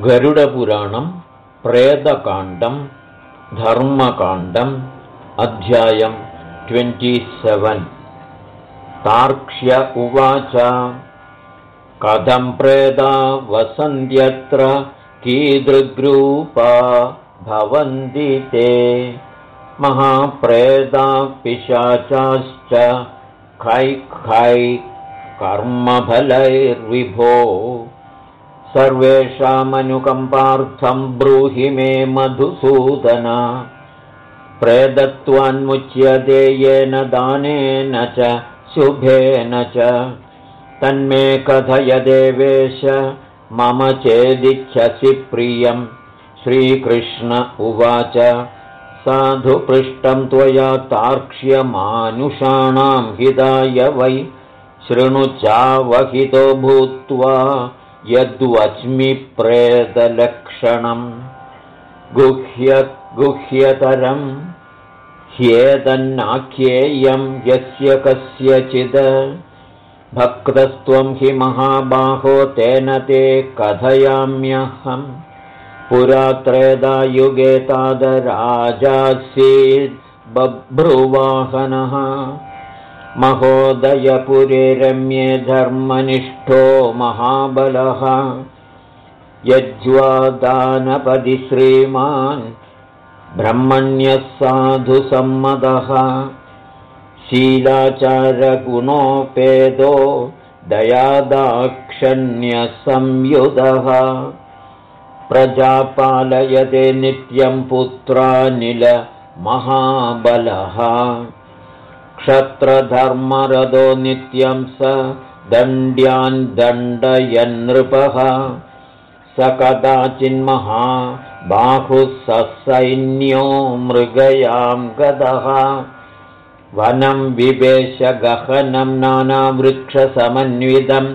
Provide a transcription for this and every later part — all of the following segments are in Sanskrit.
गरुडपुराणं प्रेतकाण्डं धर्मकाण्डम् अध्यायं ट्वेण्टिसेवन् तार्क्ष्य उवाच। कथं प्रेदा वसन्त्यत्र कीदृग्रूपा भवन्ति ते? महाप्रेदा पिशाचाश्च खै खै कर्मफलैर्विभो सर्वेषामनुकम्पार्थं ब्रूहि मे मधुसूदन। प्रेदत्वान्मुच्यते येन दानेन च शुभेन च। तन्मे कथय देवेश मम चेदिच्छसि प्रियं। श्रीकृष्ण उवाच साधु पृष्टं त्वया तार्क्ष्यमानुषाणां हिताय वै शृणु चावहितो भूत्वा यद्वच्मि गुह्य गुह्यतरम् ह्येतन्नाख्येयं यस्य कस्यचित् भक्तस्त्वं हि महाबाहो तेन ते कथयाम्यहम्। पुरात्रेदायुगे तादराजासीद् बभ्रुवाहनः महोदयपुरे रम्ये धर्मनिष्ठो महाबलः। यज्वादानपदि श्रीमान् ब्रह्मण्यः साधुसम्मतः शीलाचारगुणोपेदो दयादाक्षण्यसंयुधः। प्रजापालयते नित्यं पुत्रानिलमहाबलः क्षत्रधर्मरदो नित्यं स दण्ड्यान् दण्डयन्नृपः स कदाचिन्महा बाहुः ससैन्यो मृगयां गतः वनं विवेशगहनं नानावृक्षसमन्वितं।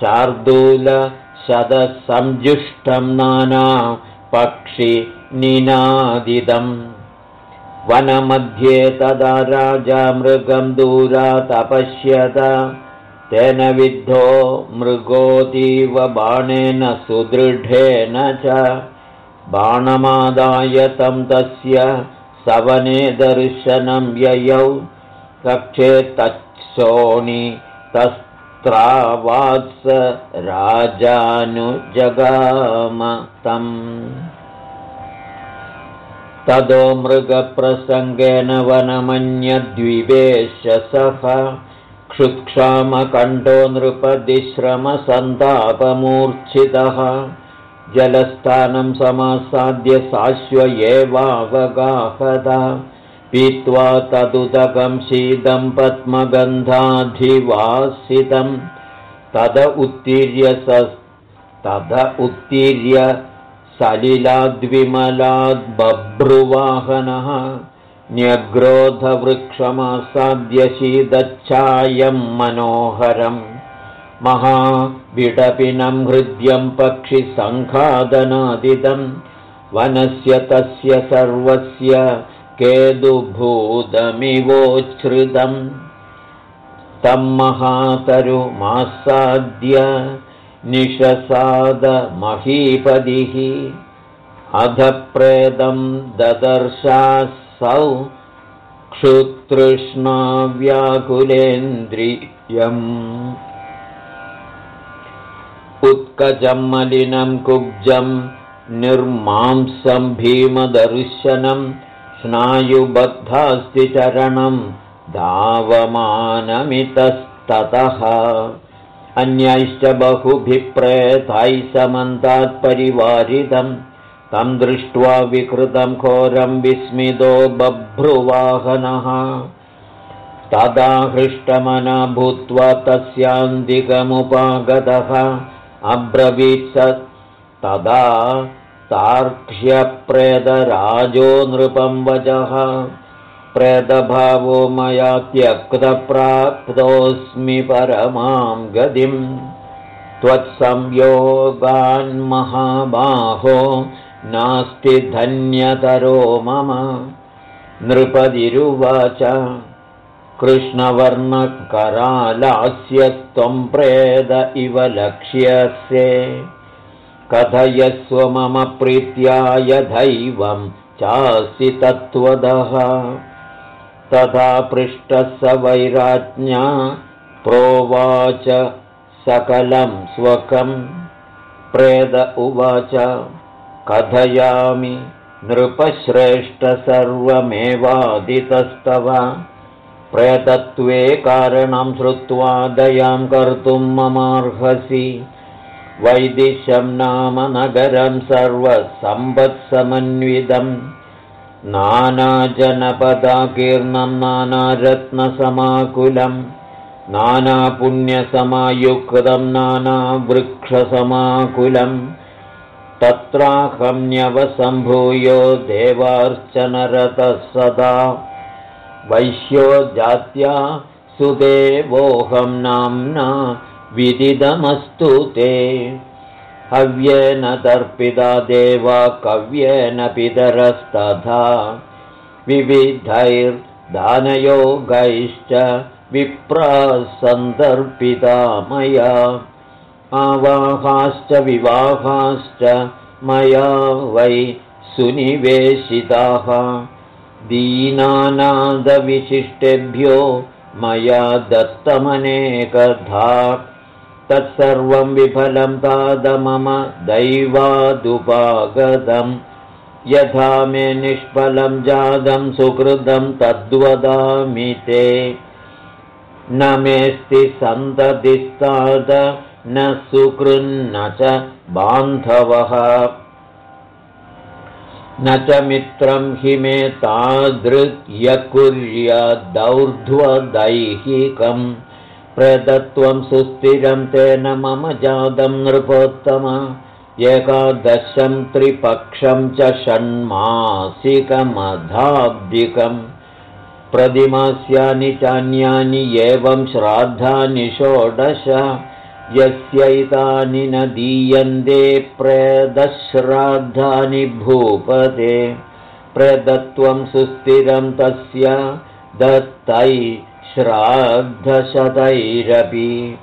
शार्दूलशतसंजुष्टं नाना पक्षिनिनादिदम् वनमध्ये तदा राजा मृगं दूरातपश्यत तेन विद्धो मृगोतीव बाणेन सुदृढेन च। बाणमादाय तं तस्य सवने दर्शनं ययौ। कक्षे तत्सोणि तस्त्रावात्स राजानुजगाम तम् ततो मृगप्रसङ्गेन वनमन्यद्विवेश सः क्षुत्क्षामकण्ठो नृपदिश्रमसन्तापमूर्च्छितः जलस्थानं समासाद्य साश्व एवावगाहद। पीत्वा तदुदकं शीतं पद्मगन्धाधिवासितं। तद उत्तीर्य स तद उत्तीर्य सलिलाद्विमलाद्बभ्रुवाहनः न्यग्रोधवृक्षमासाद्यशीदच्छायं मनोहरम् महाविडपिनं हृद्यं पक्षिसङ्खादनादिदं वनस्य तस्य सर्वस्य केदुभूतमिवोच्छ्रितम् तं महातरुमासाद्य निशसादमहीपदिः। अधप्रेदं ददर्शासौ क्षुतृष्णाव्याकुलेन्द्रियम्। उत्कजं मलिनं कुब्जं निर्मांसं भीमदर्शनं स्नायुबद्धास्ति चरणं धावमानमितस्ततः अन्यैश्च बहुभिप्रेतैः समन्तात्परिवारितं तं दृष्ट्वा विकृतं घोरं विस्मितो बभ्रुवाहनः। तदा हृष्टमना भूत्वा तस्यान्तिकमुपागतः अब्रवीत्स तदा तार्क्ष्यप्रेतराजो नृपं वचः प्रेतभावो मया त्यक्तप्राप्तोऽस्मि परमां गतिं। त्वत्संयोगान्महाबाहो नास्ति धन्यतरो मम। नृपदिरुवाच कृष्णवर्णकरालास्य त्वं प्रेद इव लक्ष्यसे। कथयस्व मम प्रीत्या यथैवं चासि तत्त्वदः तथा पृष्टः स वैराज्ञा प्रोवाच सकलं स्वकं। प्रेद उवाच कथयामि नृपश्रेष्ठ सर्वमेवादितस्तव प्रेतत्वे कारणं श्रुत्वा दयां कर्तुं ममार्हसि वैदिशं नाम नगरं सर्वसम्पत्समन्वितम् नानाजनपदाकीर्णं नानारत्नसमाकुलं नानापुण्यसमायुक्तं नानावृक्षसमाकुलं। तत्राहम्यवसम्भूयो देवार्चनरतः सदा वैश्यो जात्या सुदेवोऽहं नाम्ना विदिदमस्तु ते हव्येन तर्पिता देवा कव्येन पितरस्तथा। विविधैर्दानयोगैश्च विप्रासन्दर्पिता मया। आवाहाश्च विवाहाश्च मया वै सुनिवेशिताः। दीनानादविशिष्टेभ्यो मया दत्तमनेकधा तत्सर्वं विफलं ताद मम दैवादुपागतं। यथा मे निष्फलं जातं सुकृतं तद्वदामि ते। न मेऽस्ति सन्ततिस्ताद न सुकृन्न च बान्धवः। न च मित्रं हि मे तादृग्यकुर्यदौर्ध्वदैहिकम् प्रदत्वं सुस्थिरं तेन मम जातं नृपोत्तम। एकादशं त्रिपक्षं च षण्मासिकमधाब्दिकम् प्रतिमास्यानि चान्यानि एवं श्राद्धानि षोडश। यस्यैतानि न दीयन्ते प्रेदश्राद्धानि भूपते। प्रदत्वं सुस्थिरं तस्य दत्तै श्राद्धशतैरपि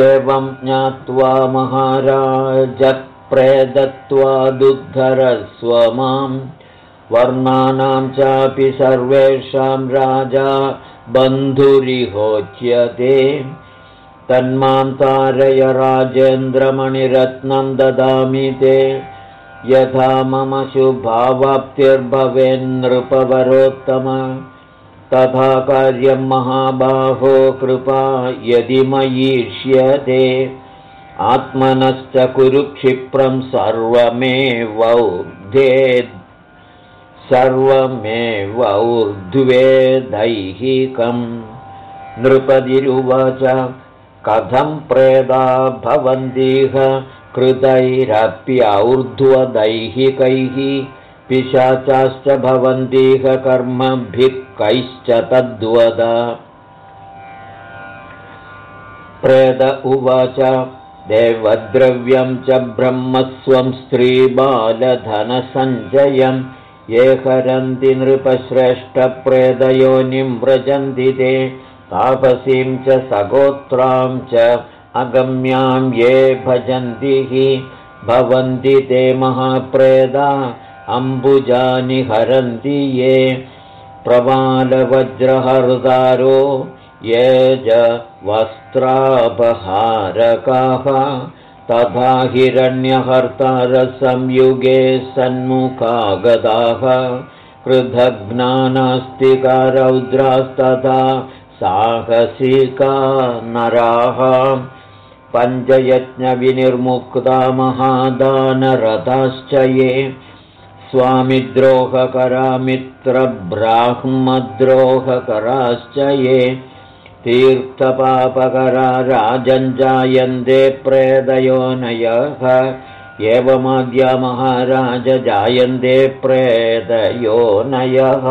एवं ज्ञात्वा महाराजप्रेदत्वादुद्धरस्व मां वर्णानां चापि सर्वेषां राजा बन्धुरिहोच्यते। तन्मां तारय राजेन्द्रमणिरत्नं ददामि ते। यथा मम शुभावाप्तिर्भवेन्नृपवरोत्तम तथा कार्यं महाबाहो कृपा यदि मयिष्यते। आत्मनश्च कुरुक्षिप्रं सर्वमेवौर्धेद् सर्वमेवौर्ध्वेदैहिकम् नृपतिरुवाच कथं प्रेदा भवन्तीह कृतैरप्यौर्ध्वदैहिकैः। पिशाचाश्च भवन्तीह कर्मभिः कैश्च तद्वद। प्रेद उवाच देवद्रव्यं च ब्रह्मस्वं स्त्रीबालधनसञ्जयं। ये हरन्ति नृपश्रेष्ठप्रेदयोनिं व्रजन्ति ते। तापसीं च सगोत्रां च अगम्यां ये भजन्ति हि। भवन्ति ते महाप्रेदा अम्बुजानि हरन्ति ये प्रवालवज्रहृदारो वस्त्रापहारकाः। तथा हिरण्यहर्तारसंयुगे सन्मुखागताः कृधग्नानास्तिका रौद्रास्तथा साहसिका नराः पञ्चयज्ञविनिर्मुक्ता महादानरथाश्च ये स्वामिद्रोहकरामित्रब्राह्मद्रोहकराश्च ये तीर्थपापकरा राजञ्जायन्ते प्रेदयोनयः एवमाद्या महाराज जायन्ते प्रेदयोनयः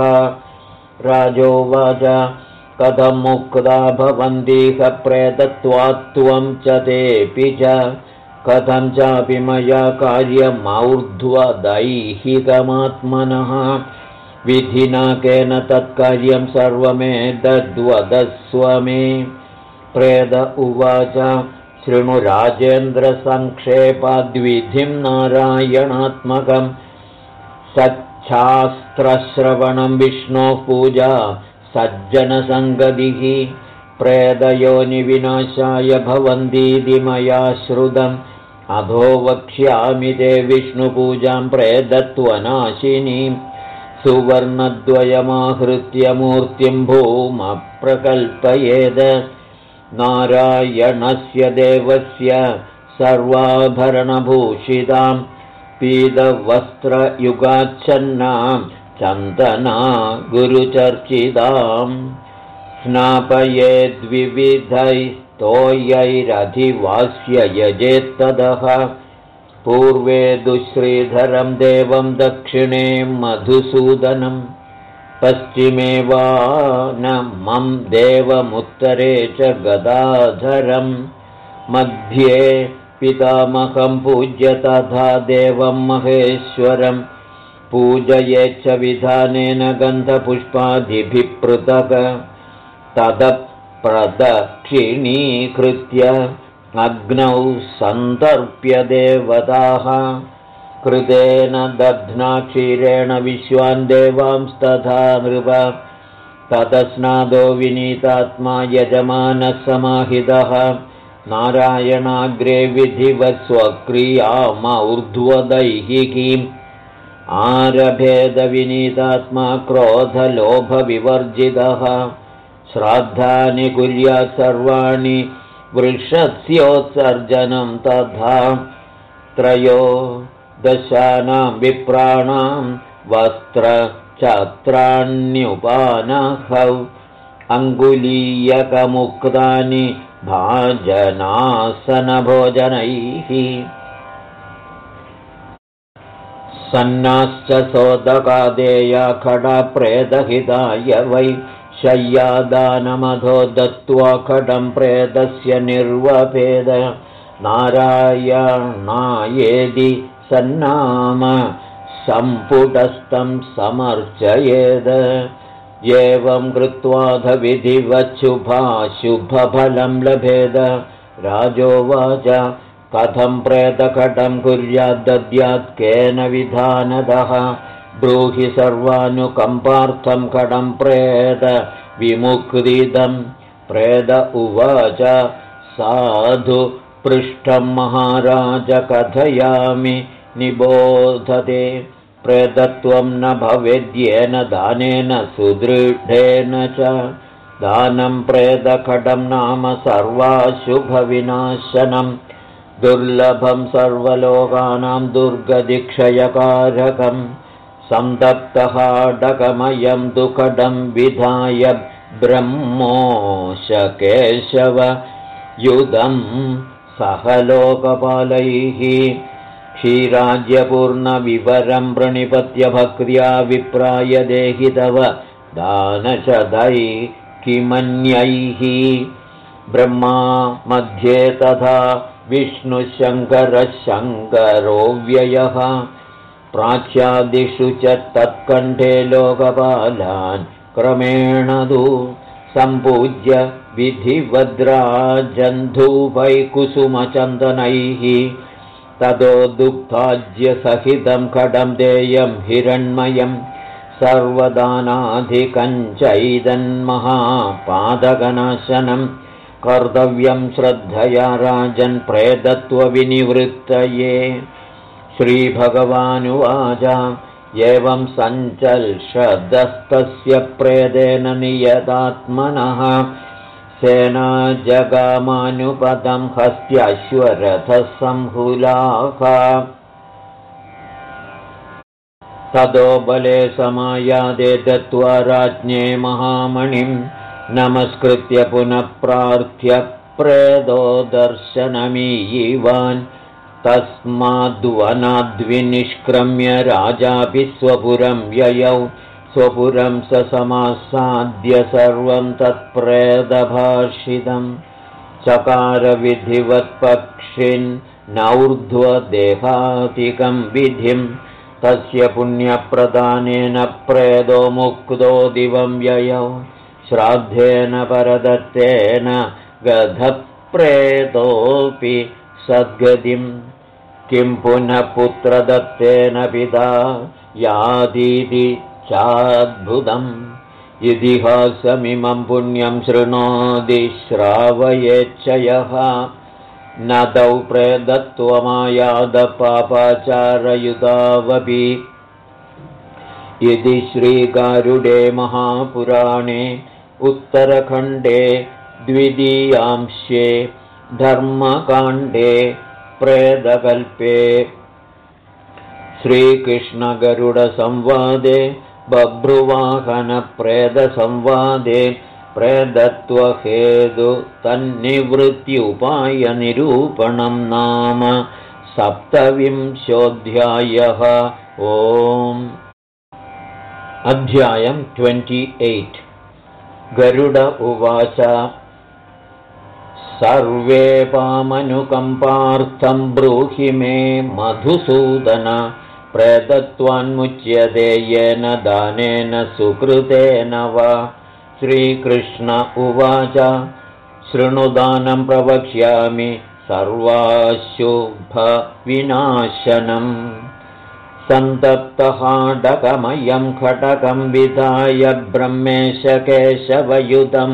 राजोवाच कथं मुक्ता भवन्तीह प्रेतत्वात्त्वं च तेऽपि च कथं चापि मया कार्यमौर्ध्वदैहिकमात्मनः विधिना केन तत्कार्यं सर्वमेतद्वदस्व मे प्रेद उवाच शृणुराजेन्द्रसङ्क्षेपाद्विधिं नारायणात्मकम् सच्छास्त्रश्रवणं विष्णोः पूजा सज्जनसङ्गतिः प्रेदयोनिविनाशाय भवन्तीति मया श्रुतम्। अधो वक्ष्यामि ते विष्णुपूजां प्रेदत्वनाशिनीं सुवर्णद्वयमाहृत्य मूर्तिं भूमप्रकल्पयेद। नारायणस्य देवस्य सर्वाभरणभूषितां पीतवस्त्रयुगाच्छन्नां चन्दना गुरुचर्चिताम् स्नापयेद्विविधैस्तोयैरधिवास्य यजेत्तदः। पूर्वे दुश्रीधरं देवं दक्षिणे मधुसूदनम् पश्चिमे वा न मम देवमुत्तरे च गदाधरम् मध्ये पितामहं पूज्य तथा देवं महेश्वरम् पूजयेच्च विधानेन गन्धपुष्पादिभिः पृथक् तदप्रदक्षिणीकृत्य अग्नौ सन्तर्प्य देवताः। कृतेन दध्ना क्षीरेण विश्वान् देवांस्तथा नृप। ततस्नादो विनीतात्मा यजमानः समाहितः नारायणाग्रे विधिवत् स्वक्रियाम ऊर्ध्वदैहिकीम् आरभेदविनीतात्मा क्रोधलोभविवर्जितः श्राद्धानि कुर्यात् सर्वाणि वृषस्योत्सर्जनं तथा त्रयो दशानां विप्राणां वस्त्रछत्राण्युपानहौ अङ्गुलीयकमुक्तानि भाजनासनभोजनैः सन्नाश्च सोदकादेया खडप्रेदहिताय वै शय्यादानमधो दत्त्वा खडं प्रेतस्य निर्वपेद। नारायणायेदि सन्नाम सम्पुटस्थं समर्चयेद। एवं कृत्वाध विधिवच्छुभाशुभफलं लभेद। राजोवाच कथं प्रेतकटं कुर्याद्दद्यात् केन विधानदः ब्रूहि सर्वानुकम्पार्थं कडं प्रेत विमुक्तिदं प्रेद उवाच साधु पृष्ठं महाराज कथयामि निबोधते। प्रेतत्वं न भवेद्येन दानेन सुदृढेन च। दानं प्रेतखडं नाम सर्वाशुभविनाशनम् दुर्लभं सर्वलोकानां दुर्गदिक्षयकारकम् सन्तप्तहाडकमयं दुःखडं विधाय ब्रह्मोशकेशव युधं सह लोकपालैः क्षीराज्यपूर्णविवरं प्रणिपत्यभक्र्या विप्राय देहि तव दानशदैः किमन्यैः। ब्रह्मा मध्ये तथा विष्णुशङ्करशङ्करो व्ययः प्राच्यादिषु च तत्कण्ठे लोकपालान् क्रमेण तु सम्पूज्य विधिवद्राजन्धूपैकुसुमचन्दनैः ततो दुग्धाज्यसहितं खडं देयं हिरण्मयं सर्वदानाधिकञ्चैदन्महापादकनाशनम् कर्तव्यं श्रद्धया राजन्प्रेतत्वविनिवृत्तये श्रीभगवानुवाच। एवं सञ्चल्षदस्तस्य प्रेदेन नियतात्मनः। सेना जगामानुपदं हस्त्याश्वरथः संहुलाः ततो बले समायादे दत्त्वा राज्ञे महामणिम् नमस्कृत्य पुनः प्रार्थ्य प्रेदो दर्शनमीयिवान् तस्माद्वनाद्विनिष्क्रम्य राजापि स्वपुरं ययौ। स्वपुरं स समासाद्य सर्वं तत्प्रेदभाषितम् चकारविधिवत्पक्षिन्नौर्ध्वदेहातिकं विधिं तस्य पुण्यप्रदानेन प्रेदो मुक्तो दिवं ययौ। श्राद्धेन परदत्तेन गधप्रेदविनाशनाय प्रेतोऽपि सद्गतिं किं पुनः पुत्रदत्तेन पिता यादीति चाद्भुतम् इतिहासमिमं पुण्यं शृणोति श्रावयेच्छयः न तौ प्रेदत्वमायादपापाचारयुतावपि। इति श्रीगारुडे महापुराणे उत्तरखण्डे द्वितीयांशे धर्मकाण्डे प्रेदकल्पे श्रीकृष्णगरुडसंवादे बभ्रुवाहनप्रेदसंवादे प्रेदत्वहेतु तन्निवृत्त्युपायनिरूपणं नाम सप्तविंशोऽध्यायः। ओम्। अध्यायम् ट्वेण्टि एय्ट्। गरुड उवाच सर्वे पामनुकम्पार्थं ब्रूहि मे मधुसूदन प्रेतत्वान्मुच्यते येन दानेन सुकृतेन वा। श्रीकृष्ण उवाच शृणुदानं प्रवक्ष्यामि सर्वाशुभविनाशनम् सन्तप्तहाडकमयं खटकं विधाय ब्रह्मेशकेशवयुतं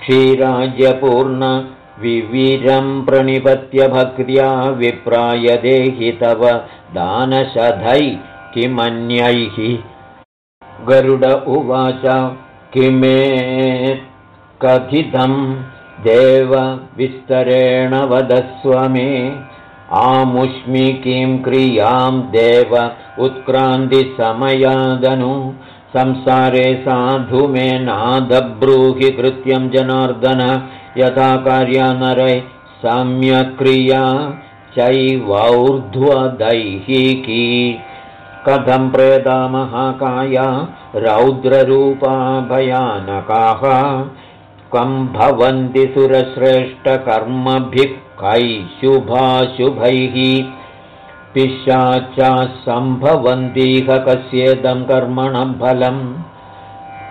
क्षीराज्यपूर्ण विवीरं प्रणिपत्य भक्त्या विप्राय देहि तव दानशधै किमन्यैः। गरुड उवाच किमे कथितं देवविस्तरेण वदस्व मे। आमुष्मिकीं क्रियां देव उत्क्रान्तिसमयादनु संसारे साधु मे नादब्रूहि कृत्यं जनार्दन यथा कार्या नरै सम्यक्रिया चैवौर्ध्वदैहिकी कथं प्रेदामहाकाया रौद्ररूपा भयानकाः। कं भवन्ति सुरश्रेष्ठकर्मभिः कैः शुभाशुभैः पिशाचाः सम्भवन्तीह कस्येदं कर्मणं फलम्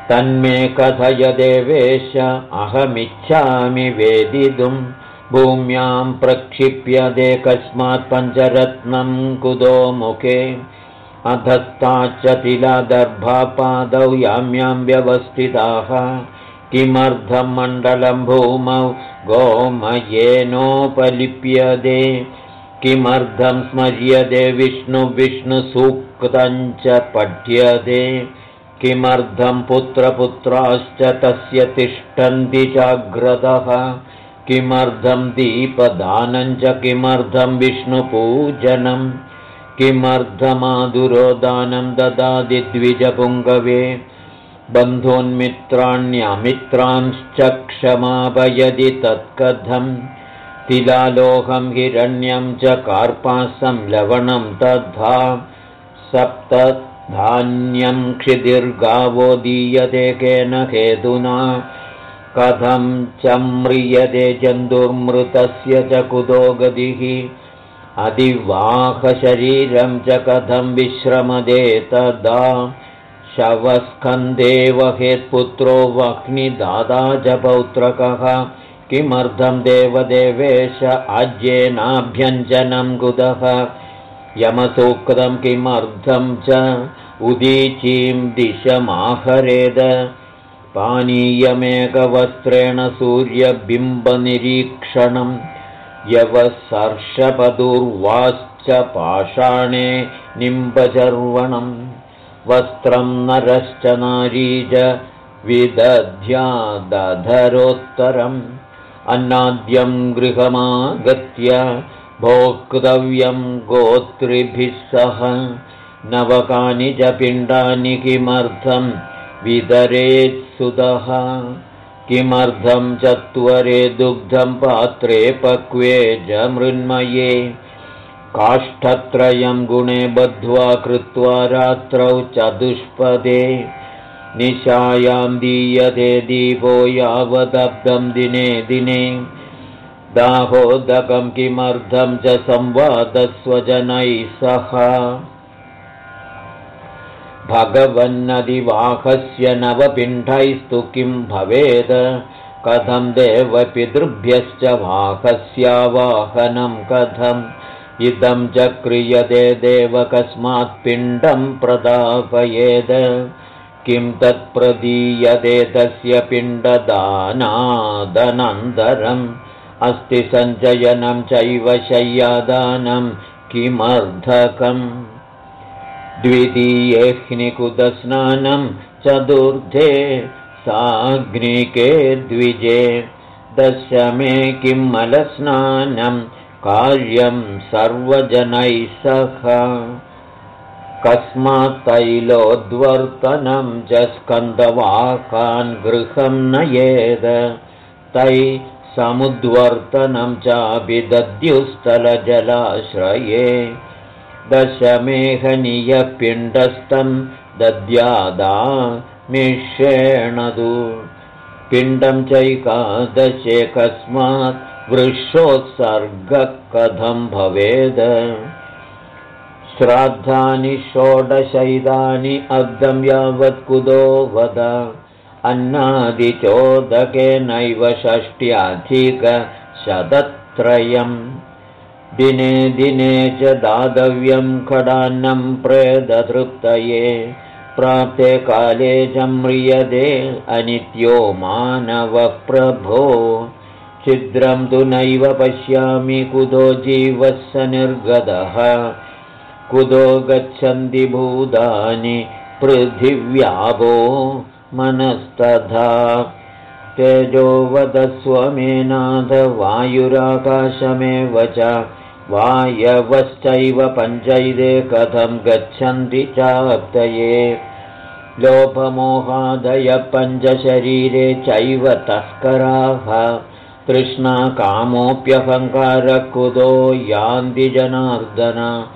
तन्मे कथय देवेश अहमिच्छामि वेदितुं। भूम्यां प्रक्षिप्यते कस्मात् पञ्चरत्नं कुतो मुखे। अधस्ताच्च तिलादर्भापादौ याम्यां व्यवस्थिताः। किमर्थं मण्डलं भूमौ गोमयेनोपलिप्यते किमर्थं स्मर्यते विष्णुविष्णुसूक्तञ्च पठ्यते। किमर्थं पुत्रपुत्राश्च तस्य तिष्ठन्ति चाग्रतः किमर्थं दीपदानञ्च किमर्थं विष्णुपूजनं। किमर्थमाधुरोदानं ददाति द्विजपुङ्गवे। बन्धून्मित्राण्यमित्रांश्च क्षमापयति तत्कथं तिलालोहं हिरण्यं च कार्पासं लवणं तद्धा। सप्त धान्यं क्षितिर्गावो दीयते केन हेतुना कथं च म्रियते जन्तुर्मृतस्य च कुतो गतिः। अधिवाहशरीरं च कथं विश्रमदे तदा। शवस्कन्धे वहेत्पुत्रो वह्निदादा च पौत्रकः किमर्थं देवदेवेश आज्येनाभ्यञ्जनं कुतः यमसूक्तं किमर्थं च उदीचीं दिशमाहरेद? पानीयमेकवस्त्रेण सूर्यबिम्बनिरीक्षणं यवसर्षपदुर्वाश्च पाषाणे निम्बचर्वणं वस्त्रं नरश्च नारी च विदध्यादधरोत्तरम् अन्नाद्यं गृहमागत्य भोक्तव्यं गोत्रिभिः सह नवकानि च पिण्डानि किमर्थं विदरेत्सुतः किमर्थं चत्वरे दुग्धं पात्रे पक्वे च मृन्मये काष्ठत्रयं गुणे बद्ध्वा कृत्वा रात्रौ चतुष्पदे निशायां दीयते दीपो यावदब्दं दिने दिने। दाहोदकं किमर्थं च संवादस्वजनैः सह? भगवन्नदिवाहस्य नवपिण्डैस्तु किं भवेत् कथं देवपितृभ्यश्च वाहस्यावाहनं कथम्? इदं च क्रियते देव कस्मात् पिण्डं प्रदापयेद किं तत्प्रदीयते तस्य पिण्डदानादनन्तरम्? अस्ति सञ्चयनं चैव शय्यादानं किमर्धकम् द्वितीयेऽह्निकुदस्नानं चतुर्थे साग्निके द्विजे दशमे किं मलस्नानं? कार्यं सर्वजनैः सह कस्मात् तैलोद्वर्तनं च स्कन्दवाकान् गृहं नयेद। तैः समुद्वर्तनं चापि दद्युस्थलजलाश्रये दशमेहनीयपिण्डस्थं दद्यादा मिष्येणदु पिण्डं चैकादशे कस्मात् वृक्षोत्सर्गः कथं भवेद श्राद्धानि षोडशैदानि अब्दं यावत् कुतो वद। अन्नादिचोदकेनैव षष्ट्याधिकशतत्रयम् दिने दिने च दातव्यं खडान्नं प्रेदतृप्तये प्राप्ते काले च म्रियते अनित्यो मानवप्रभो। छिद्रं तु नैव पश्यामि कुतो जीवः स निर्गतः कुतो गच्छन्ति भूतानि पृथिव्यापो मनस्तथा। तेजो वदस्वमेनाथ वायुराकाशमेव च वायवश्चैव पञ्चैदे कथं गच्छन्ति चाप्तये। लोभमोहादय पञ्चशरीरे चैव तस्कराः। तृष्णाकामोऽप्यहङ्कारकुतो यान्ति जनार्दन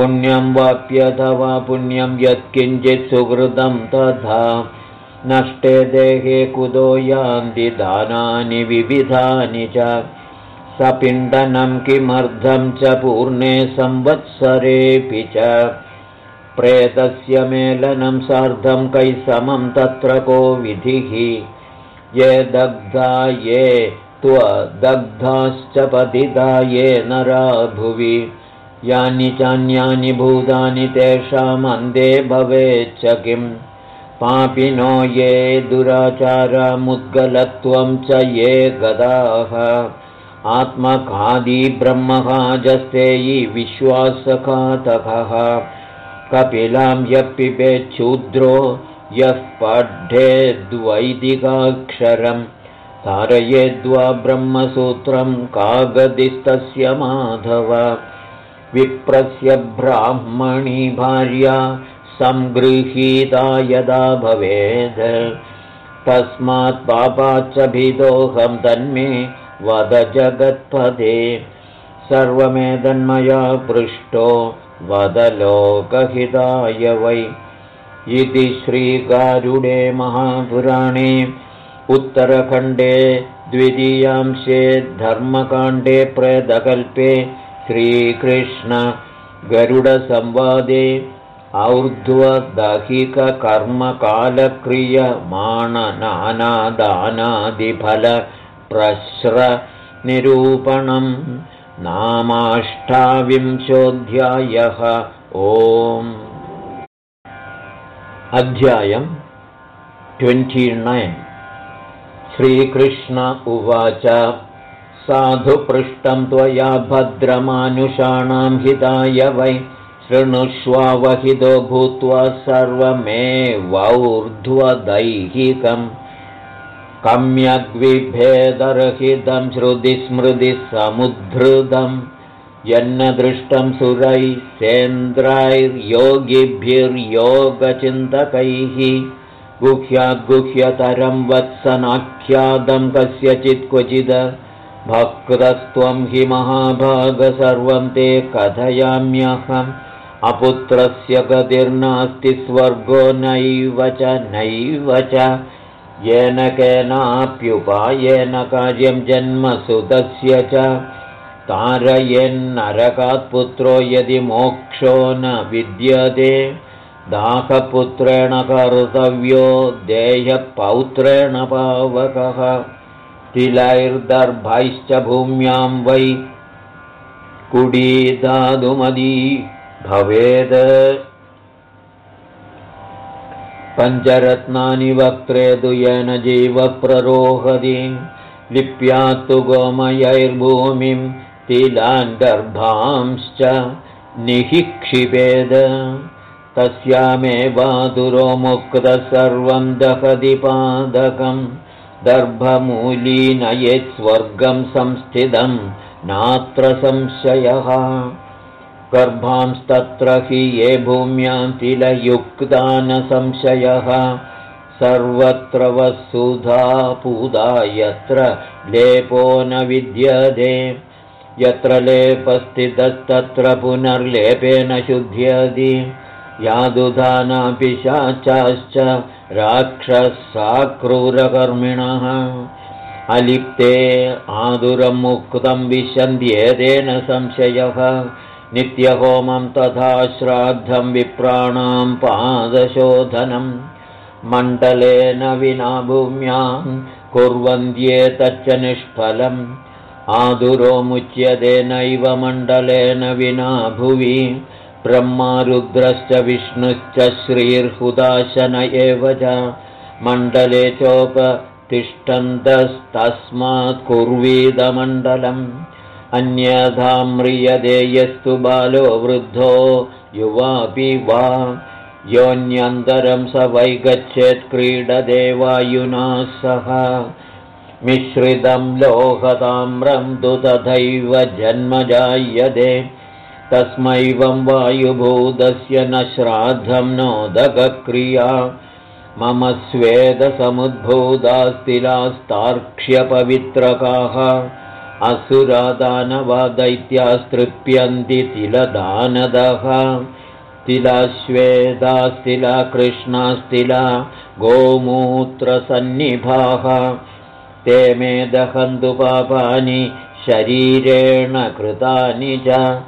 पुण्यं वाप्यथवा पुण्यं यत्किञ्चित् सुहृदं तथा। नष्टे देहे कुतो यान्ति दानानि विविधानि च। सपिण्डनं किमर्थं च पूर्णे संवत्सरेऽपि च। प्रेतस्य मेलनं सार्धं कैसमं तत्र को विधिः। ये दग्धा ये त्वदग्धाश्च पतिता ये नरा भुवि यानि चान्यानि भूतानि तेषामन्दे भवेच्च किम्? पापिनो ये दुराचारमुद्गलत्वं च ये गदाः। आत्मखादी ब्रह्महाजस्तेयि विश्वासघातकः। कपिलां यः पिबेच्छूद्रो यः पठेद्वैदिकाक्षरम् तारयेद्वा ब्रह्मसूत्रं कागदिस्तस्य माधव विप्रस्य ब्राह्मणी भार्या सङ्गृहीता यदा भवेद्। तस्मात् पापाच्च भीतोऽहं तन्मे वद जगत्पदे। सर्वमेतन्मया पृष्टो वदलोकहिताय वै। इति श्रीगारुडे महापुराणे उत्तरखण्डे द्वितीयांशे धर्मकाण्डे प्रेदकल्पे श्रीकृष्णगरुडसंवादे और्ध्वदहिककर्मकालक्रियमाणनानादानादिफलप्रश्रनिरूपणम् नामाष्टाविंशोऽध्यायः। ओम्। अध्यायम् ट्वेण्टि श्रीकृष्ण उवाच साधुपृष्टं त्वया भद्रमानुषाणां हिताय वै शृणुष्वावहितो भूत्वा सर्वमेवौर्ध्वदैहिकम् कम्यग्विभेदरहितं श्रुतिस्मृतिसमुद्धृतं यन्न दृष्टं सुरैः सेन्द्रैर्योगिभिर्योगचिन्तकैः गुह्याद्गुह्यतरं वत्सनाख्यातं कस्यचित् क्वचिद भक्तस्त्वं हि महाभागसर्वं ते कथयाम्यहम्। अपुत्रस्य गतिर्नास्ति स्वर्गो नैव च नैव च। येन केनाप्युपायेन कार्यं जन्मसुतस्य च। तारयेन्नरकात्पुत्रो यदि मोक्षो न विद्यते। दाहपुत्रेण कर्तव्यो देहपौत्रेण पावकः तिलैर्दर्भैश्च भूम्यां वै कुडीदादुमदी। भवेद्। पञ्चरत्नानि वक्त्रे तु येन जीवप्ररोहति लिप्यात्तु गोमयैर्भूमिं तिलान्दर्भांश्च निःक्षिपेद तस्यामेवातुरो मुक्तः सर्वं दहति पादकम् दर्भमूलीनयेत्स्वर्गं संस्थितं नात्र संशयः। गर्भांस्तत्र हि ये भूम्यां तिलयुक्ता न संशयः सर्वत्र वसुधा पूदा यत्र लेपो न विद्यते। यत्र लेपस्थितस्तत्र पुनर्लेपेन शुध्यति। यादुधानापिशाचाश्च राक्षसाक्रूरकर्मिणः अलिप्ते आदुरं मुक्तं विशन्त्येतेन संशयः। नित्यहोमं तथा श्राद्धं विप्राणां पादशोधनं मण्डलेन विना भूम्यां कुर्वन्त्येतच्च निष्फलम्। आदुरो मुच्यते नैव मण्डलेन विना भुवि ब्रह्मारुद्रश्च विष्णुश्च श्रीर्हुदाशन एव च मण्डले चोपतिष्ठन्तस्तस्मात् कुर्वीदमण्डलम् अन्यथा म्रियते यस्तु बालो वृद्धो युवापि वा योऽन्यन्तरं स वै गच्छेत् क्रीडदे वायुना सह। मिश्रितं लोहताम्रं तु तथैव जन्मजायते तस्मैवं वायुभूतस्य न श्राद्धं नोदकक्रिया। मम स्वेदसमुद्भूतास्तिलास्तार्क्ष्यपवित्रकाः। असुरादानवा दैत्यास्तृप्यन्ति तिलदानदः। तिलाश्वेदास्तिला कृष्णास्तिला गोमूत्रसन्निभाः। ते मे दहन्तु पापानि शरीरेण कृतानि च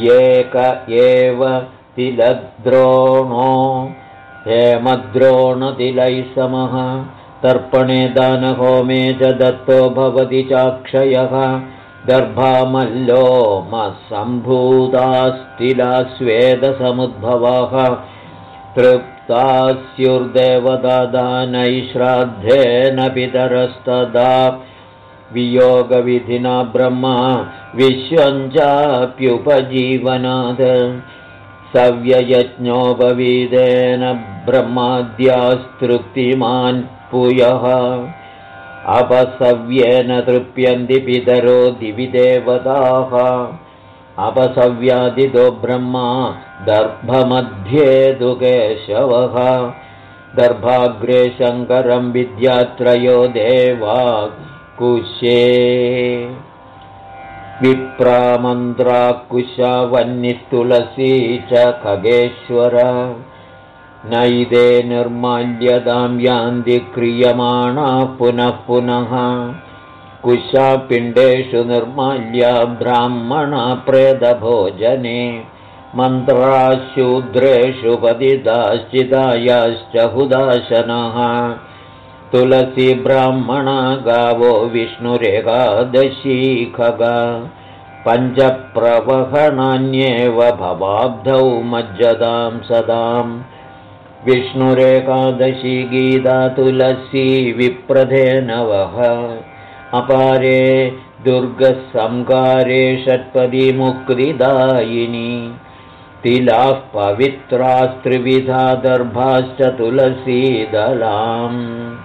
एक एव तिलद्रोणो। हेमद्रोणतिलैः समः। तर्पणे दानहोमे च दत्तो भवति चाक्षयः। गर्भामल्लो स्वेदसमुद्भवाः तृप्ता स्युर्देवदानैः श्राद्धेन पितरस्तदा वियोगविधिना ब्रह्मा विश्वञ्चाप्युपजीवनात् सव्ययज्ञोपवीदेन ब्रह्माद्यास्तृप्तिमान् पुयः। अपसव्येन तृप्यन्ति पितरो दिवि देवताः। अपसव्यादितो ब्रह्मा दर्भमध्ये दु केशवः दर्भाग्रे शङ्करं विद्यात्रयो देवा कुशे। विप्रामन्त्राकुशवह्निस्तुलसी च खगेश्वर। नैदे निर्माल्यतां यान्ति क्रियमाणा पुनः पुनः। कुशापिण्डेषु निर्माल्या ब्राह्मणा प्रेदभोजने मन्त्राशूद्रेषु पतिदाश्चिदायाश्च हुदाशनः तुलसी ब्राह्मणा गावो विष्णुरेकादशी खगा पञ्चप्रवहणान्येव भवाब्धौ मज्जदां सदां। विष्णुरेकादशी गीता तुलसी विप्रधेनवः अपारे दुर्गसंकारे षट्पदीमुक्तिदायिनी। तिलाः पवित्रास्त्रिविधा दर्भाश्च तुलसीदलाम्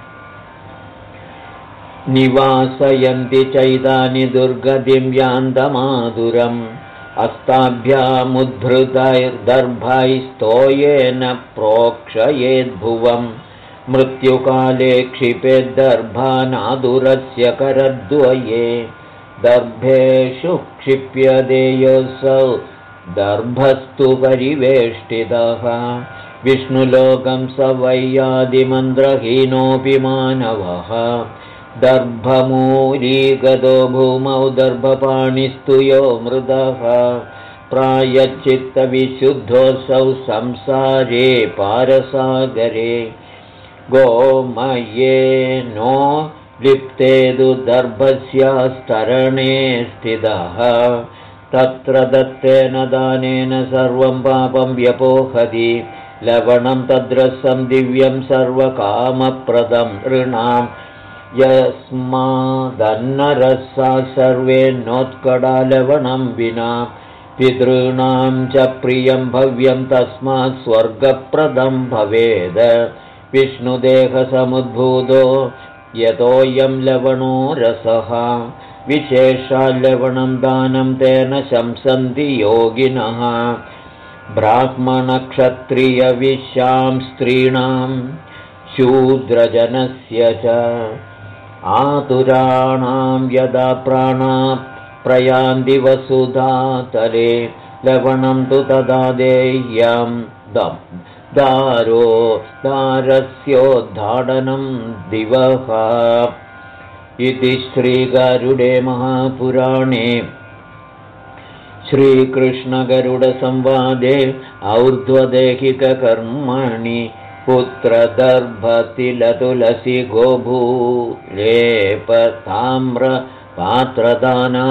निवासयन्ति चैतानि दुर्गतिं यान्तमाधुरम् अस्ताभ्यामुद्धृतैर्दर्भैस्तोयेन प्रोक्षयेद्भुवम् मृत्युकाले क्षिपेद्दर्भानादुरस्य करद्वये। दर्भेषु क्षिप्यदेयोऽसौ दर्भस्तु परिवेष्टितः। विष्णुलोकं स वैयादिमन्त्रहीनोऽपि मानवः दर्भमूलीगतो भूमौ दर्भपाणिस्तु यो मृदः। प्रायच्चित्तविशुद्धोऽसौ संसारे पारसागरे। गोमये नो लिप्ते तु दर्भस्यास्तरणे स्थितः। तत्र दत्तेन दानेन सर्वं पापं व्यपोहति। लवणं तद्रसं दिव्यं सर्वकामप्रदं ऋणां यस्मादन्नरसा सर्वे नोत्कडा लवणं विना पितॄणां च प्रियं भव्यं तस्मात् स्वर्गप्रदं भवेद। विष्णुदेहसमुद्भूतो यतोऽयं लवणो रसः। विशेषाल्लवणं दानं तेन शंसन्ति योगिनः। ब्राह्मणक्षत्रियविशां स्त्रीणां शूद्रजनस्य च आतुराणां यदा प्राणा प्रयान्ति वसुधातले लवणं तु तदा देयं दारो दारस्योद्धाडनं दिवः। इति श्रीगरुडे महापुराणे श्रीकृष्णगरुडसंवादे और्ध्वदेहिककर्मणि पुत्रदर्भतिलतुलसि गोभूलेपताम्रपात्रदाना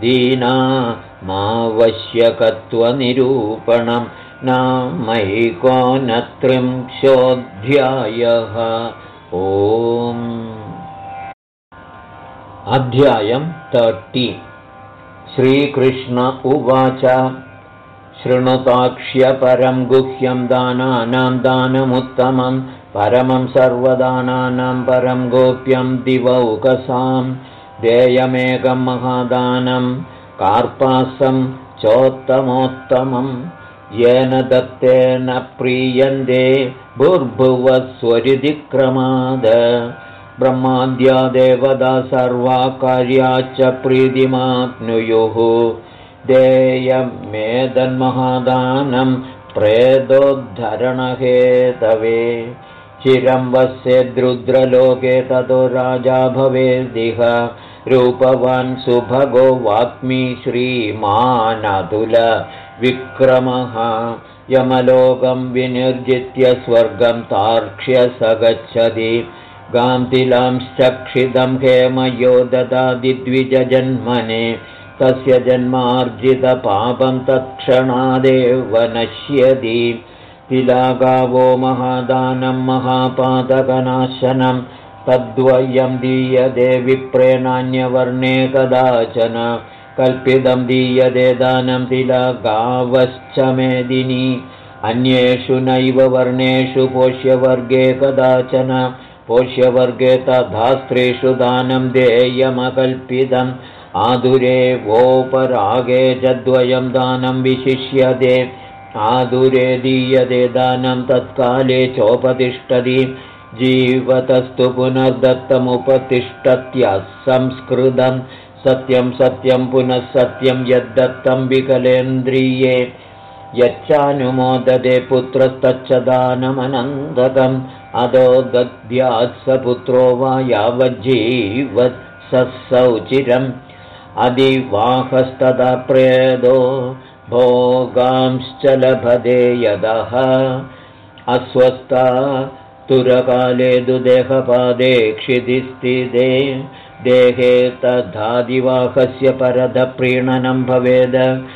दीना मावश्यकत्वनिरूपणं नामैकोनत्रिंशोऽध्यायः। ओम् अध्यायं तर्टि श्रीकृष्ण उवाच शृणुताक्ष्यपरं गुह्यं दानानां दानमुत्तमं परमं सर्वदानानां परं गोप्यं दिवौकसां देयमेकं महादानं कार्पासं चोत्तमोत्तमं येन दत्तेन प्रीयन्ते भूर्भुवस्वरिधिक्रमाद ब्रह्माद्या देवता सर्वा कार्याच्च प्रीतिमाप्नुयुः देयमेदन्महादानं प्रेदोद्धरणहेतवे। चिरं वस्यद्रुद्रलोके ततो राजा भवेदिह। रूपवान् सुभगो वाक्मी श्रीमानतुल विक्रमः। यमलोकं विनिर्जित्य स्वर्गं तार्क्ष्य स गच्छति गान्तिलांश्चक्षिदं हेमयो ददादिद्विजजन्मने तस्य जन्मार्जितपापं तत्क्षणादेव नश्यति तिलागावो महादानं महापातकनाशनं तद्वयं दीयते विप्रेणान्यवर्णे कदाचन। कल्पितं दीयते दानं तिलागावश्च मेदिनी। अन्येषु नैव वर्णेषु पोष्यवर्गे कदाचन। पोष्यवर्गे तथा स्त्रीषु दानं देयमकल्पितम् आदुरे वोपरागे च द्वयं दानं विशिष्यते। आदुरे दीयते दानं तत्काले चोपतिष्ठति। जीवतस्तु पुनर्दत्तमुपतिष्ठत्यसंस्कृतं सत्यं सत्यं पुनः सत्यं यद्दत्तं विकलेन्द्रिये। यच्चानुमोदते पुत्रस्तच्च दानमनन्दकम्। अदो दद्यात् स पुत्रो वा यावज्जीवत् सौचिरम् अधिवाहस्तदा प्रेदो भोगांश्च लभते यदः। अस्वस्था तुरकाले दुदेहपादे क्षिधिस्थिते देहे तथादिवाहस्य परदप्रीणनं भवेद।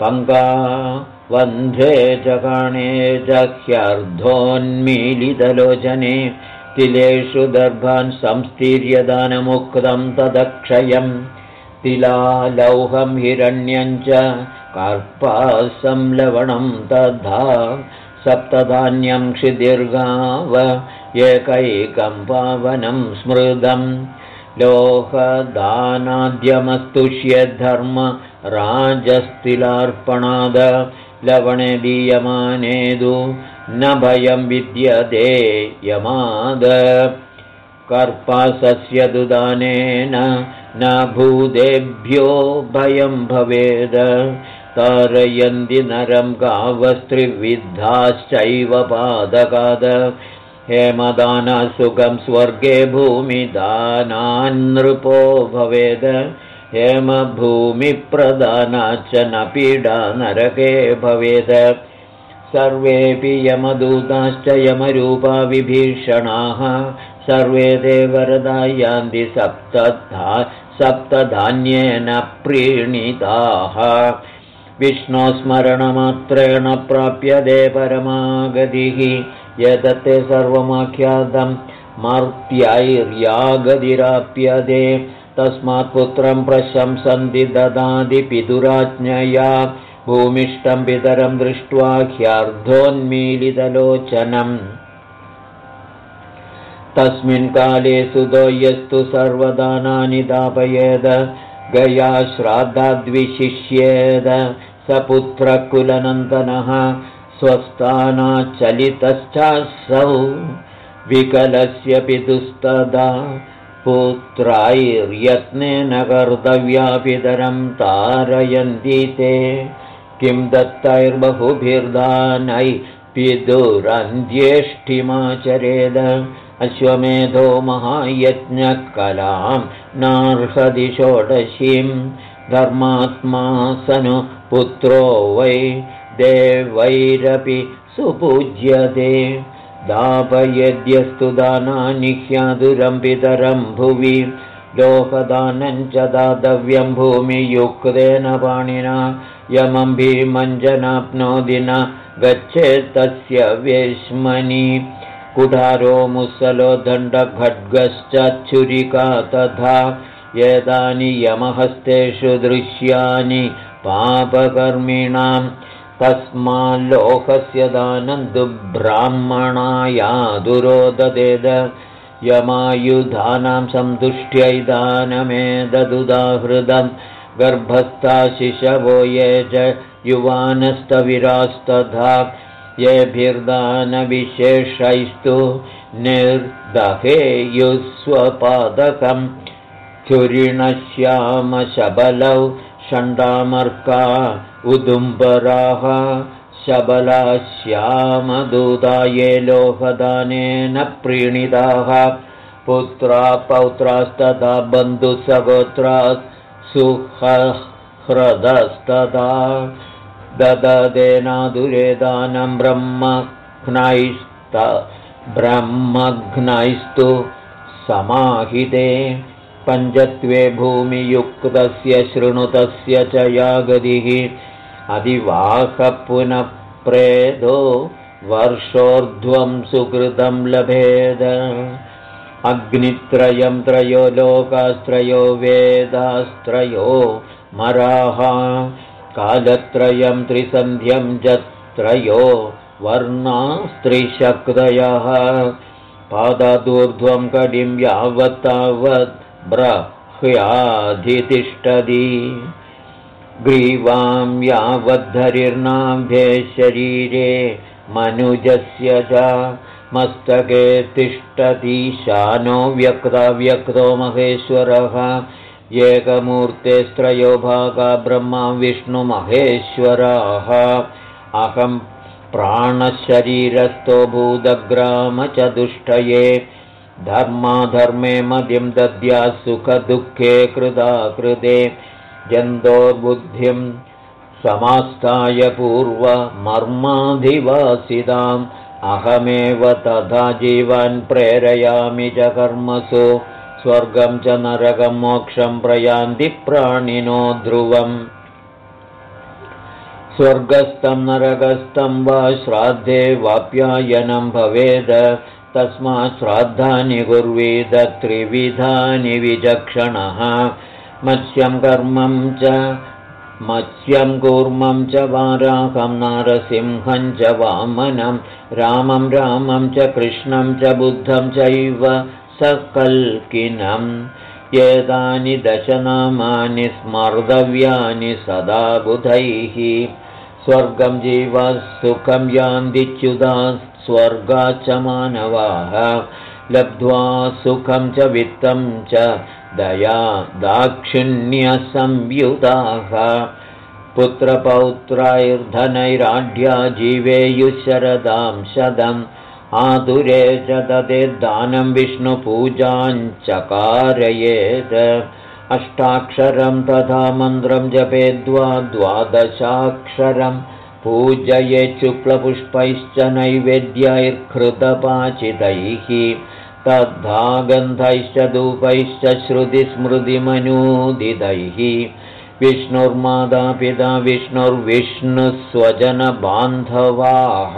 पङ्गा वन्धे जगाणे जह्यर्धोन्मीलितलोचने। तिलेषु दर्भान् संस्तीर्यदानमुक्तं तदक्षयम् तिलालौहं हिरण्यं च कार्पासं लवणं तथा सप्तधान्यं क्षिदीर्घाव एकैकं पावनं स्मृदम् लोहदानाद्यमस्तुष्यधर्म राजस्तिलार्पणाद लवणे दीयमानेदु न भयं विद्यते यमाद। कर्पासस्य दुदानेन न भूतेभ्यो भयं भवेद। तारयन्ति नरं गावस्त्रिविद्धाश्चैव पादकाद हेमदानसुखं स्वर्गे भूमिदानान्नृपो भवेद। हेमभूमिप्रदानाच्च न पीडा नरके भवेद। सर्वेऽपि यमदूताश्च यमरूपा विभीषणाः सर्वे देवरदा यान्ति सप्तधा सप्तधान्येन प्रीणिताः। विष्णोस्मरणमात्रेण प्राप्यते परमागतिः। यदत्ते सर्वमाख्यातं मर्त्यैर्यागतिराप्यते तस्मात् पुत्रं प्रशंसन्ति ददाति पितुराज्ञया। भूमिष्ठं पितरं दृष्ट्वा ह्यार्धोन्मीलितलोचनम् तस्मिन् काले सुतो यस्तु सर्वदानानि दापयेद गया श्राद्धाद्विशिष्येद स पुत्रकुलनन्दनः विकलस्य पितुस्तदा पुत्राैर्यत्नेन कर्तव्यापितरं तारयन्ति ते। किं दत्तैर्बहुभिर्दानै पितुरन्त्येष्टिमाचरेद अश्वमेधो महायज्ञकलां नार्हदि षोडशीं धर्मात्मा सनु पुत्रो वै देवैरपि सुपूज्यते। दापयद्यस्तु दानानि ह्यादुरं पितरं भुवि। लोकदानं च दातव्यं भूमियुक्तेन पाणिना। यमं भीमञ्जनाप्नोति न गच्छेत्तस्य वेश्मनि कुठारो मुसलो दण्डखड्गश्च छुरिका तथा एतानि यमहस्तेषु दृश्यानि पापकर्मिणां तस्माल्लोकस्य दानं दुब्राह्मणायादुरोददेद यमायुधानां सन्तुष्ट्यै दानमेददुदाहृदं गर्भस्था शिशवो ये च युवानस्तविरास्तथा येभिर्दानविशेषैस्तु निर्दहेयुस्वपादकं चुरिणश्यामशबलौ षण्डामर्का उदुम्बराः शबलाश्यामदूताये लोहदानेन प्रीणिताः पुत्रा पौत्रास्तथा बन्धुसगोत्रात् सुहृदस्तदा दददेनादुरे दानं ब्रह्मघ्नैस्त ब्रह्मघ्नैस्तु समाहिते। पञ्चत्वे भूमियुक्तस्य शृणुतस्य च यागतिः अधिवाह पुनः प्रेदो वर्षोर्ध्वं सुकृतं लभेद। अग्नित्रयं त्रयो लोकास्त्रयो वेदास्त्रयो मराः कालत्रयं त्रिसन्ध्यं त्रयो वर्णास्त्रिशक्तयः। पादादूर्ध्वं कडिं यावत्तावत् ब्रह्याधितिष्ठति। ग्रीवां यावद्धरिर्नाभ्ये शरीरे मनुजस्य च मस्तके तिष्ठतीशानो व्यक्ताव्यक्तो महेश्वरः एकमूर्तेस्त्रयो भागा ब्रह्मा विष्णुमहेश्वराः अहं प्राणशरीरस्थो भूतग्रामचतुष्टये धर्माधर्मे मदिं दद्या सुखदुःखे कृदा कृते जन्तोर्बुद्धिं समास्ताय पूर्वमर्माधिवासिताम् अहमेव तथा जीवान् प्रेरयामि च कर्मसु स्वर्गं च नरकं मोक्षं प्रयान्ति प्राणिनो ध्रुवम्। स्वर्गस्थं नरकस्थं वा श्राद्धे वाप्यायनं भवेद तस्मात् श्राद्धानि कुर्वीद त्रिविधानि विचक्षणः। मत्स्यं कर्मं च मत्स्यं कूर्मं च वाराहं नारसिंहं च वामनं रामं रामं च कृष्णं च बुद्धं चैव सकल्किनम् एतानि दशनामानि स्मर्तव्यानि सदा बुधैः। स्वर्गं जीवः सुखं यान्तिच्युता स्वर्गा च मानवाः। लब्ध्वा सुखं च वित्तं च दया दाक्षिण्यसंयुताः। पुत्रपौत्रैर्धनैराढ्या जीवेयुशरदां शतम् आतुरे च ददे दानं विष्णुपूजाञ्चकारयेत् अष्टाक्षरं तथा मन्त्रं जपेद्वा द्वादशाक्षरं पूजये शुक्लपुष्पैश्च नैवेद्यैर्हृतपाचितैः तद्धा गन्धैश्च धूपैश्च श्रुतिस्मृतिमनूदितैः। विष्णुर्मादापिता विष्णुर्विष्णुस्वजनबान्धवाः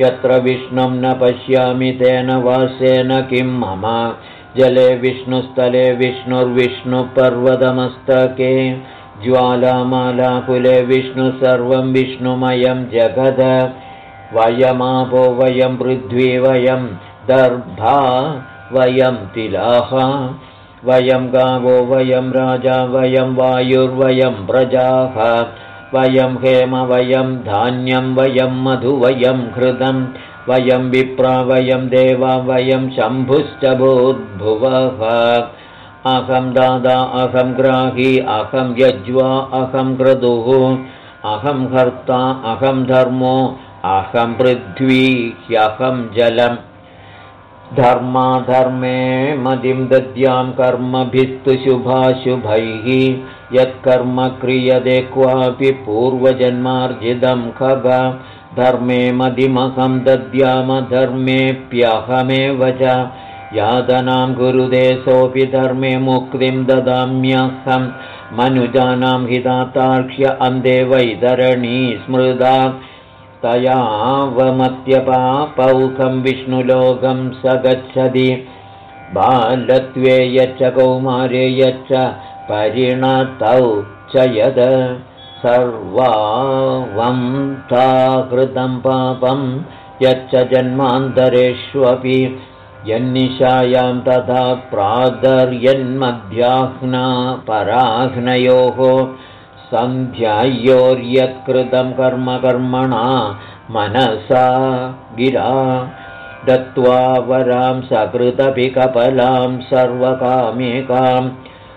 यत्र विष्णुं न पश्यामि तेन वासेन किं मम। जले विष्णुस्थले विष्णुर्विष्णुपर्वतमस्तके। ज्वालामालाकुले विष्णु सर्वं विष्णुमयं जगद। वयमापो वयं पृथ्वी वयं दर्भा वयं तिलाः। वयं गावो वयं राजा वयं वायुर्वयं प्रजाः वयं हेम वयं धान्यं वयं मधु वयं हृदं वयं विप्रा वयं देवा वयं शम्भुश्च भूद्भुवः अहं दादा अहं ग्राही अहं यज्वा अहं क्रतुः। अहं हर्ता अहं धर्मो अहं पृथ्वी ह्यहं जलम् धर्माधर्मे मदिं दद्यां कर्मभिस्तु शुभाशुभैः यत्कर्म क्रियते क्वापि पूर्वजन्मार्जितं खग। धर्मे मदिमहं दद्यामधर्मेऽप्यहमेव च। यातनां गुरुदे सोऽपि धर्मे मुक्तिं ददाम्यहं। मनुजानां हितातार्क्ष्य अन्धे वैतरणी स्मृदा तयावमत्यपापौखं विष्णुलोकं स गच्छति बालत्वे यच्च कौमारे यच्च परिणतौ च यद्। सर्वावं ता कृतं पापं यच्च जन्मान्तरेष्वपि। यन्निशायां तथा प्रादर्यन्मध्याह्ना पराह्नयोः सन्ध्यायोर्यत्कृतं कर्म कर्मणा मनसा गिरा। दत्त्वा वरां सकृतपि कपलां सर्वकामेकाम्।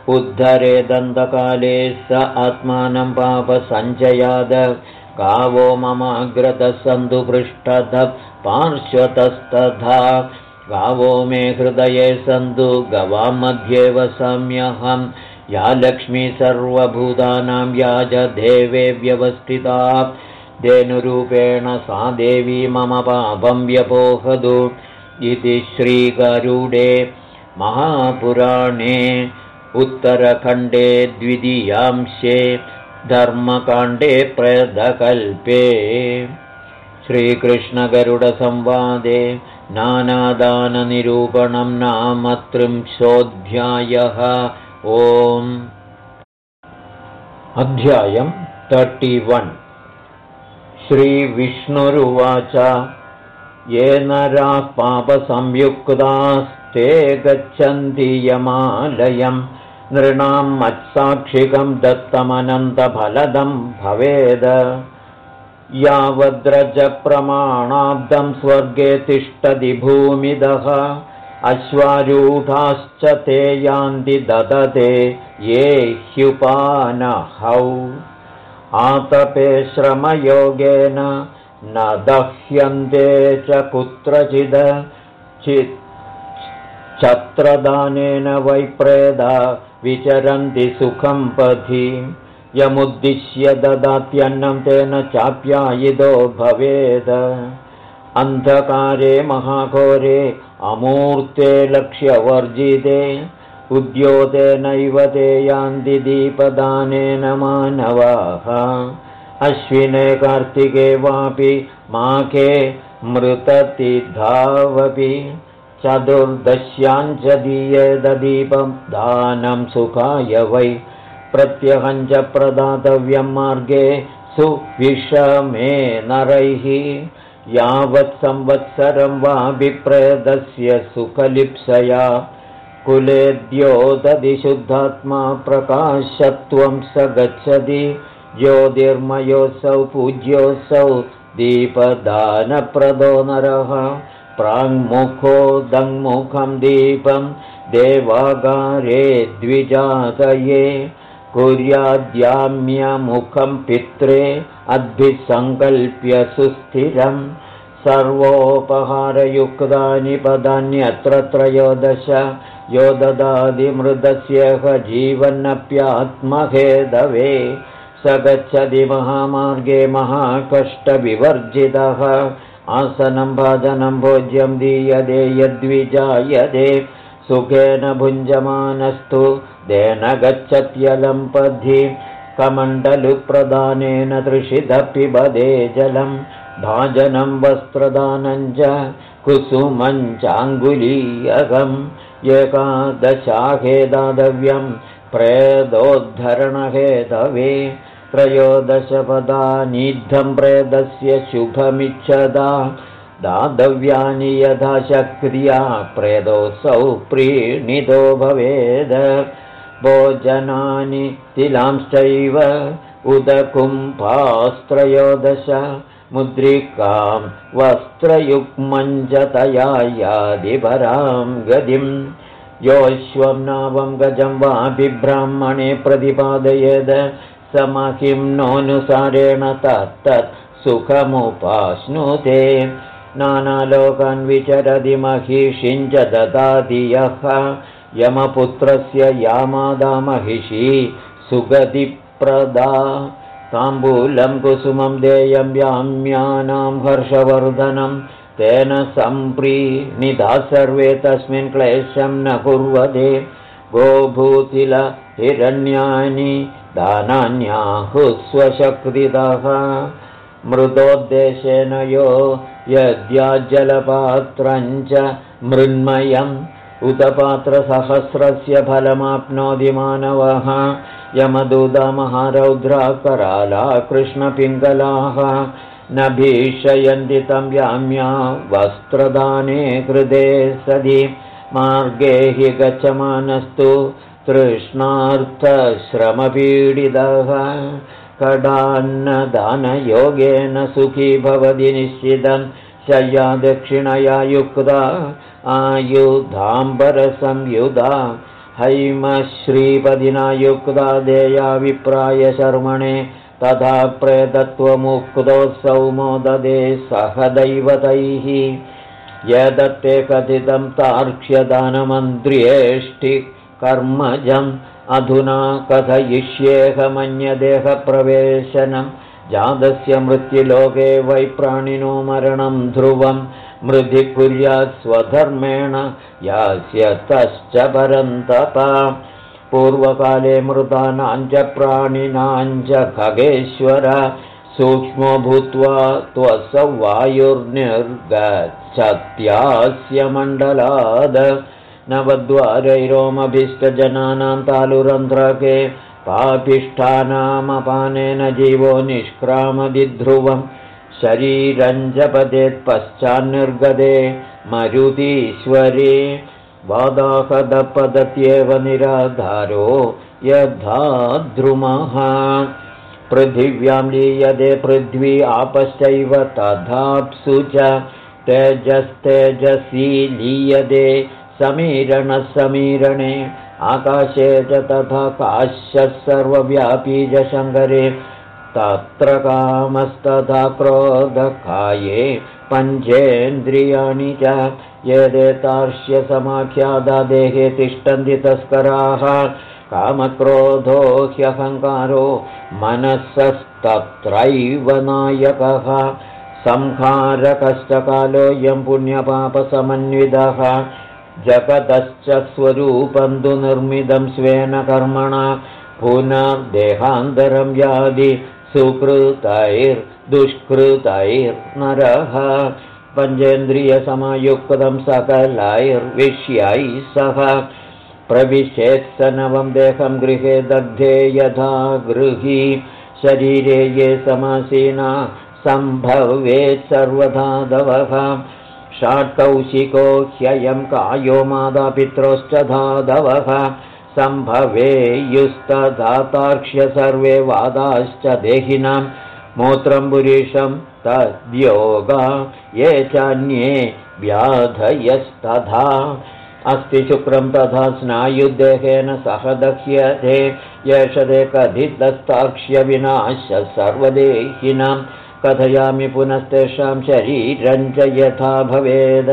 उद्धरे दन्तकाले स आत्मानं पापसञ्चयाद गावो ममाग्रतः सन्तु पृष्ठतः पार्श्वतस्तथा। गावो मे हृदये सन्तु गवां मध्ये वसाम्यहम् या लक्ष्मी सर्वभूतानां देवे व्यवस्थिता। धेनुरूपेण सा देवी मम पापं व्यपोहतु इति श्रीगरुडे महापुराणे उत्तरखण्डे द्वितीयांशे धर्मकाण्डे प्रदकल्पे। श्रीकृष्णगरुडसंवादे नानादाननिरूपणं नाम त्रिंशोऽध्यायः ओम्। अध्यायम् तर्टि वन् श्रीविष्णुरुवाच। ये नराः पापसंयुक्तास्ते गच्छन्ति यमालयम् नृणां मत्साक्षिकं दत्तमनन्तफलदं भवेद। यावद्रजप्रमाणाब्दं स्वर्गे तिष्ठति भूमिदः अश्वारूढाश्च ते यान्ति ददते ये ह्युपानहौ। आतपे श्रमयोगेन न दह्यन्ते च कुत्रचिद। छत्रदानेन वैप्रेदा विचरन्ति सुखं पथि। यमुद्दिश्य ददात्यन्नं तेन चाप्यायिदो भवेद अन्धकारे महाघोरे अमूर्ते लक्ष्यवर्जिते उद्योतेनैव ते यान्ति दीपदानेन मानवाः। अश्विने कार्तिके वापि माके मृततिधावपि चतुर्दश्याञ्च दीयेदीपं दानं सुखाय वै। प्रत्यहं च प्रदातव्यं मार्गे सुविषमे नरैः यावत् संवत्सरं वा विप्रेदस्य सुखलिप्सया कुलेद्योदधि शुद्धात्मा प्रकाशत्वं स गच्छति। ज्योतिर्मयोऽसौ पूज्योऽसौ दीपदानप्रदो नरः। प्राङ्मुखो दङ्मुखं दीपं देवागारे द्विजातये कुर्याद्याम्यमुखं पित्रे अद्भिसङ्कल्प्य सुस्थिरम् सर्वोपहारयुक्तानि पदान्यत्र त्रयोदश यो ददादिमृदस्य जीवन्नप्यात्महेदवे स गच्छति महामार्गे महाकष्टविवर्जितः। आसनं भाजनं भोज्यं दीयते यद्विजायते। सुखेन भुञ्जमानस्तु तेन गच्छत्यलं पद्धि कमण्डलुप्रदानेन तृषिदपिबदे जलं भाजनं वस्त्रदानं च कुसुमञ्चाङ्गुलीयकम् एकादशाहे दातव्यं प्रेदोद्धरणहेतवे त्रयोदशपदानिद्धं प्रेदस्य शुभमिच्छदा दातव्यानि यथा शक्रिया प्रेदोऽसौ प्रीणितो भवेद भोजनानि तिलांश्चैव उदकुम्भास्त्रयोदश मुद्रिकां वस्त्रयुग्मञ्जतया यादिपरां गतिं योऽश्वं नावं गजं वा बिब्राह्मणे प्रतिपादयेद समहिं नोऽनुसारेण तत्तत् सुखमुपाश्नुते नानालोकान् विचरति महिषिञ्च ददाति यः यमपुत्रस्य यामादामहिषी सुगतिप्रदा। ताम्बूलं कुसुमं देयं याम्यानां हर्षवर्धनं। तेन सम्प्रीनिधा सर्वे तस्मिन् क्लेशं न कुर्वते। गोभूतिल हिरण्यानि दानान्याहुस्वशक्तितः। मृदोद्देशेन यो यद्याज्जलपात्रञ्च मृण्मयम् उतपात्रसहस्रस्य फलमाप्नोति मानवः। यमदूतमहारौद्राकराला कृष्णपिङ्गलाः। न भीषयन्ति तं व्याम्या वस्त्रदाने कृते सदि मार्गे हि गच्छमानस्तु तृष्णार्थश्रमपीडितः। कडान्नदानयोगेन सुखी भवति निश्चितं शय्या दक्षिणया युक्ता आयुधाम्बरसंयुधा। हैमश्रीपदिना युक्ता देया विप्रायशर्मणे तथा प्रेतत्वमुक्तोऽसौ मोददे सह दैवतैः यदत्ते कथितं तार्क्ष्यदानमन्त्र्येष्टि कर्मजम् अधुना कथयिष्येऽहमन्यदेहप्रवेशनं जातस्य मृत्युलोके वैप्राणिनो मरणं ध्रुवं मृधि कुर्यात् स्वधर्मेण यास्यतश्च परन्तप। पूर्वकाले मृतानां च प्राणिनां च खगेश्वर सूक्ष्मो भूत्वा त्वसौ वायुर्निर्गच्छत्यास्य मण्डलाद। नवद्वारैरोमभीष्टजनानां तालुरन्ध्रके पापिष्ठानामपानेन जीवो निष्क्रामदिध्रुवं शरीरञ्जपदेत्पश्चान्निर्गदे मरुतीश्वरे वादाहदपदत्येव निराधारो यथा द्रुमः पृथिव्यां लीयते पृथ्वी आपश्चैव तथाप्सु च तेजस्तेजसी लीयते समीरणसमीरणे आकाशे च तथा काश्यः सर्वव्यापी च शङ्करे तत्र कामस्तथा क्रोधकाये पञ्चेन्द्रियाणि च यदेतार्ष्यसमाख्यादेहे तिष्ठन्ति तस्कराः। कामक्रोधो ह्यहङ्कारो मनःसस्तत्रैव नायकः। संहारकश्च कालोऽयं पुण्यपापसमन्वितः। जगतश्च स्वरूपं तु निर्मितं स्वेन कर्मणा। पुनर्देहान्तरं यादि सुकृतैर्दुष्कृतैर्नरः। पञ्चेन्द्रियसमयुक्तं सकलैर्विष्यैः सह। प्रविशेत्सनवं देहं गृहे दग्धे यथा गृही। शरीरे ये समासीना सम्भवेत् सर्वधाधवः षाट्कौशिको ह्ययं कायो मातापित्रोश्च धाधवः सम्भवेयुस्तधातार्क्ष्य सर्वे वादाश्च देहिनां मूत्रं पुरुषं तद्योगा ये चान्ये व्याधयस्तथा। अस्ति शुक्रं तथा स्नायुदेहेन सह दह्यते येषदे कथितस्ताक्ष्यविनाश सर्वदेहिनां कथयामि पुनस्तेषां शरीरं च यथा भवेद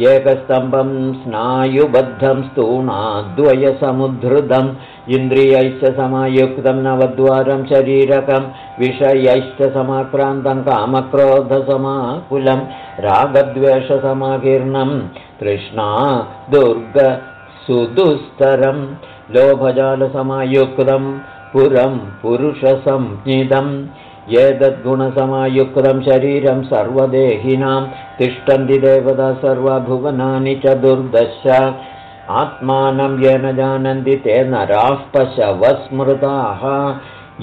एकस्तम्भं स्नायुबद्धं स्तूणाद्वयसमुद्धृतम् इन्द्रियैश्च समायुक्तं नवद्वारं शरीरकं विषयैश्च समाक्रान्तं कामक्रोधसमाकुलं रागद्वेषसमाकीर्णं तृष्णा दुर्गसुदुस्तरं लोभजालसमायुक्तं पुरं पुरुषसंज्ञितम् एतद्गुणसमायुक्तं शरीरं सर्वदेहिनां तिष्ठन्ति देवता सर्वभुवनानि च दुर्दश। आत्मानं येन जानन्ति ते नराः पशवस्मृताः।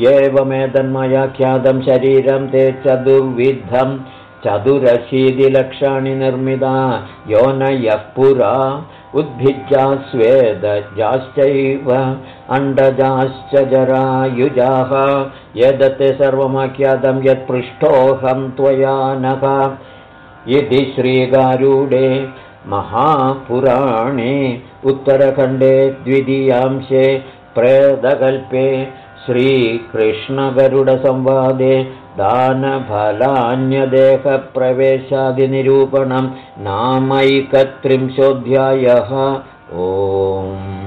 एवमेतन्मया ख्यातं शरीरं ते चतुर्विद्धं चतुरशीतिलक्षाणि निर्मिता। यो न यः पुरा। उद्भिज्जा स्वेदजाश्चैव अण्डजाश्च जरायुजाः। यदत्ते सर्वमाख्यातं यत्पृष्ठोऽहं त्वया नः। इति श्रीगारूडे महापुराणे उत्तरखण्डे द्वितीयांशे प्रेदकल्पे श्रीकृष्णगरुडसंवादे दानफलान्यदेहप्रवेशादिनिरूपणं नामैकत्रिंशोऽध्यायः. ओम्